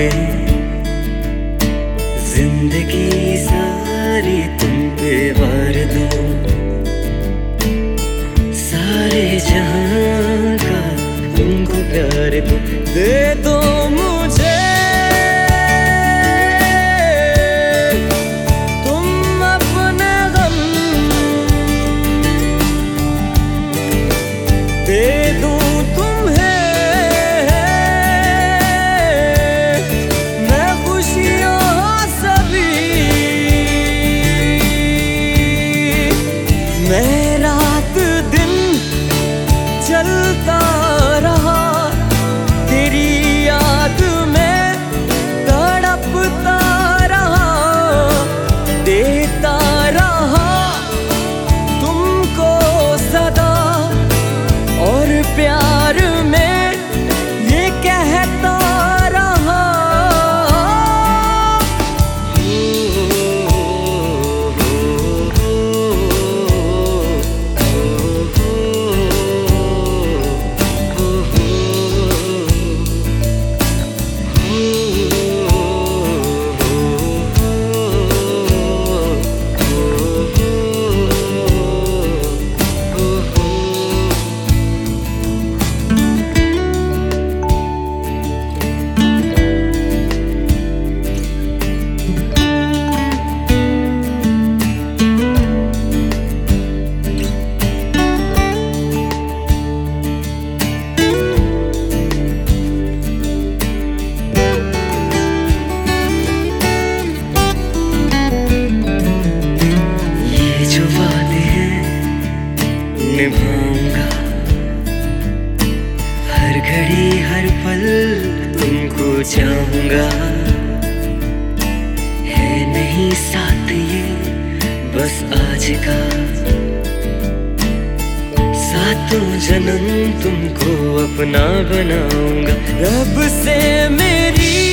में। ज़िंदगी सारी तुम पे वार दो। सारे जहाँ का तुमको प्यार दो दे दो। निभाऊँगा हर घड़ी, हर पल तुमको चाहूँगा। है नहीं साथ ये, बस आज का। सातों जन्म तुमको अपना बनाऊँगा। रब से मेरी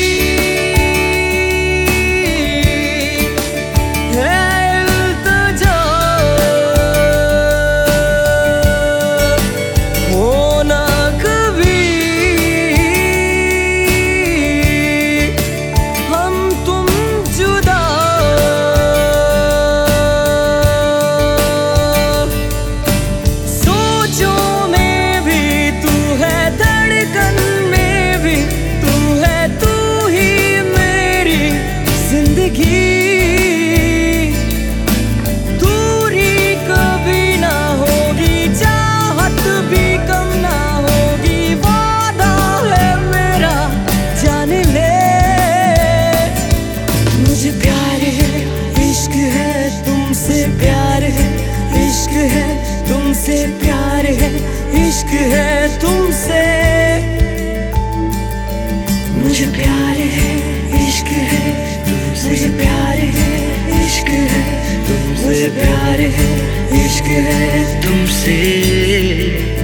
इश्क है तुमसे। मुझे प्यार है, इश्क है, तुमसे प्यार है, इश्क है, तुमसे प्यार है, इश्क है तुमसे।